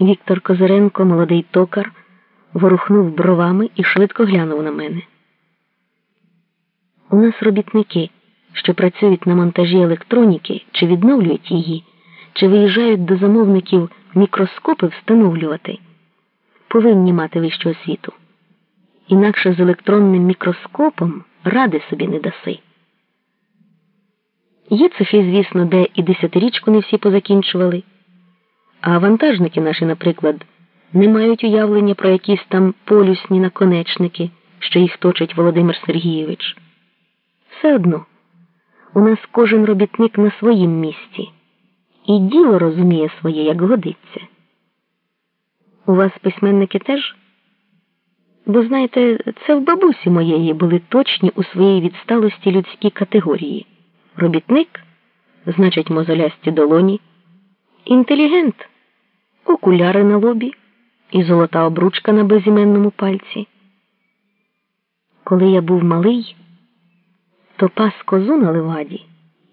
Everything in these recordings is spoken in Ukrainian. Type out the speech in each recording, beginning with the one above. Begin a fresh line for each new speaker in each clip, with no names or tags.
Віктор Козиренко, молодий токар, ворухнув бровами і швидко глянув на мене. У нас робітники, що працюють на монтажі електроніки, чи відновлюють її, чи виїжджають до замовників мікроскопи встановлювати, повинні мати вищу освіту. Інакше з електронним мікроскопом ради собі не даси. Є цехи, звісно, де і десятирічку не всі позакінчували. А вантажники наші, наприклад, не мають уявлення про якісь там полюсні наконечники, що їх точить Володимир Сергійович. Все одно у нас кожен робітник на своїм місці, і діло розуміє своє, як годиться. У вас письменники теж? Бо, знаєте, це в бабусі моєї були точні у своїй відсталості людські категорії. Робітник, значить, мозолясті долоні, інтелігент, окуляри на лобі і золота обручка на безіменному пальці. Коли я був малий, то пас козу на леваді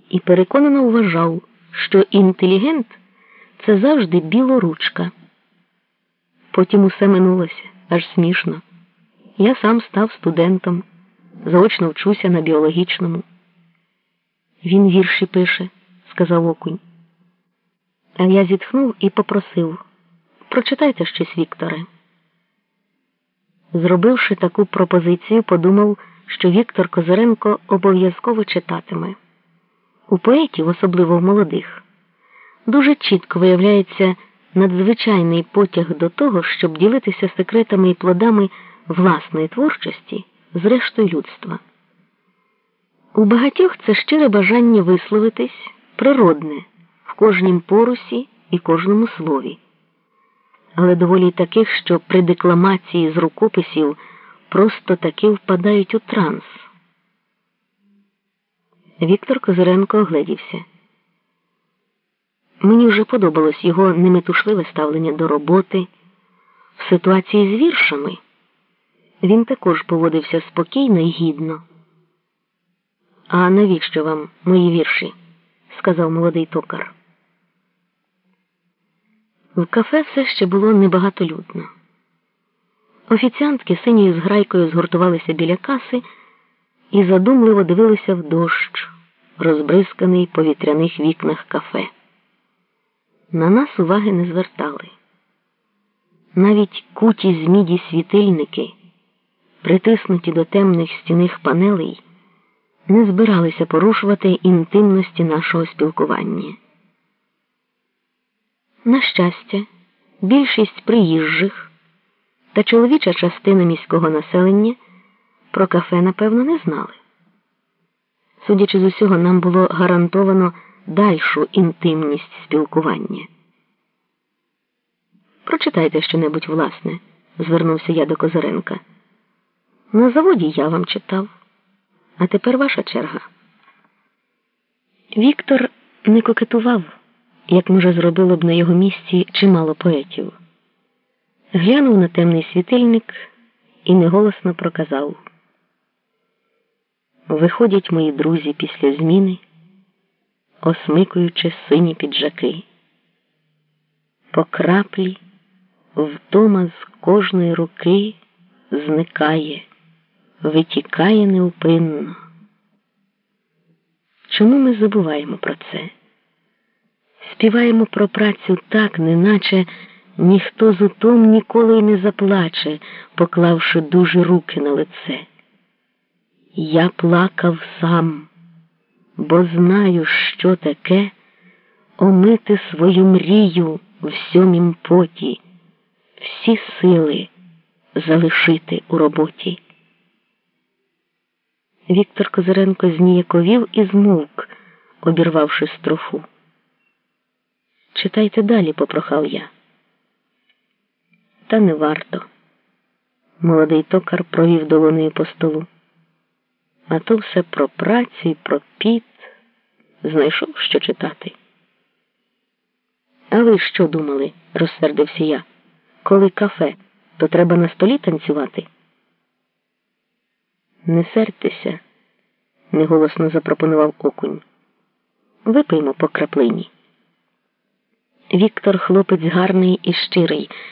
і переконано вважав, що інтелігент це завжди білоручка. Потім усе минулося аж смішно. Я сам став студентом, заочно вчуся на біологічному. Він вірші пише, сказав окунь. А я зітхнув і попросив прочитайте щось, Вікторе. Зробивши таку пропозицію, подумав, що Віктор Козиренко обов'язково читатиме. У поетів, особливо в молодих, дуже чітко виявляється надзвичайний потяг до того, щоб ділитися секретами і плодами власної творчості з рештою людства. У багатьох це щире бажання висловитись природне кожнім порусі і кожному слові, але доволі таких, що при декламації з рукописів просто таки впадають у транс. Віктор Козиренко огледівся. Мені вже подобалось його неметушливе ставлення до роботи. В ситуації з віршами він також поводився спокійно і гідно. А навіщо вам мої вірші? сказав молодий токар. В кафе все ще було небагатолюдно. Офіціантки синьою зграйкою згуртувалися біля каси і задумливо дивилися в дощ, розбризканий по вітряних вікнах кафе. На нас уваги не звертали. Навіть куті з міді світильники, притиснуті до темних стіних панелей, не збиралися порушувати інтимності нашого спілкування. На щастя, більшість приїжджих та чоловіча частина міського населення про кафе, напевно, не знали. Судячи з усього, нам було гарантовано дальшу інтимність спілкування. Прочитайте щонебудь власне, звернувся я до Козаренка. На заводі я вам читав, а тепер ваша черга. Віктор не кокетував, як може зробило б на його місці чимало поетів. Глянув на темний світильник і неголосно проказав. Виходять мої друзі після зміни осмикуючи сині піджаки. По краплі втома з кожної руки зникає, витікає неупинно. Чому ми забуваємо про це? Співаємо про працю так, неначе ніхто з утом ніколи не заплаче, поклавши дуже руки на лице. Я плакав сам бо знаю, що таке омити свою мрію в сьомім поті, всі сили залишити у роботі. Віктор Козиренко зніяковів і змовк, обірвавши строфу. Читайте далі, попрохав я. Та не варто. Молодий токар провів долонею по столу а то все про працю і про піт. Знайшов що читати. А ви що думали? розсердився я. Коли кафе, то треба на столі танцювати. Не сердьтеся, неголосно запропонував окунь. Випиймо по краплині. Віктор хлопець гарний і щирий.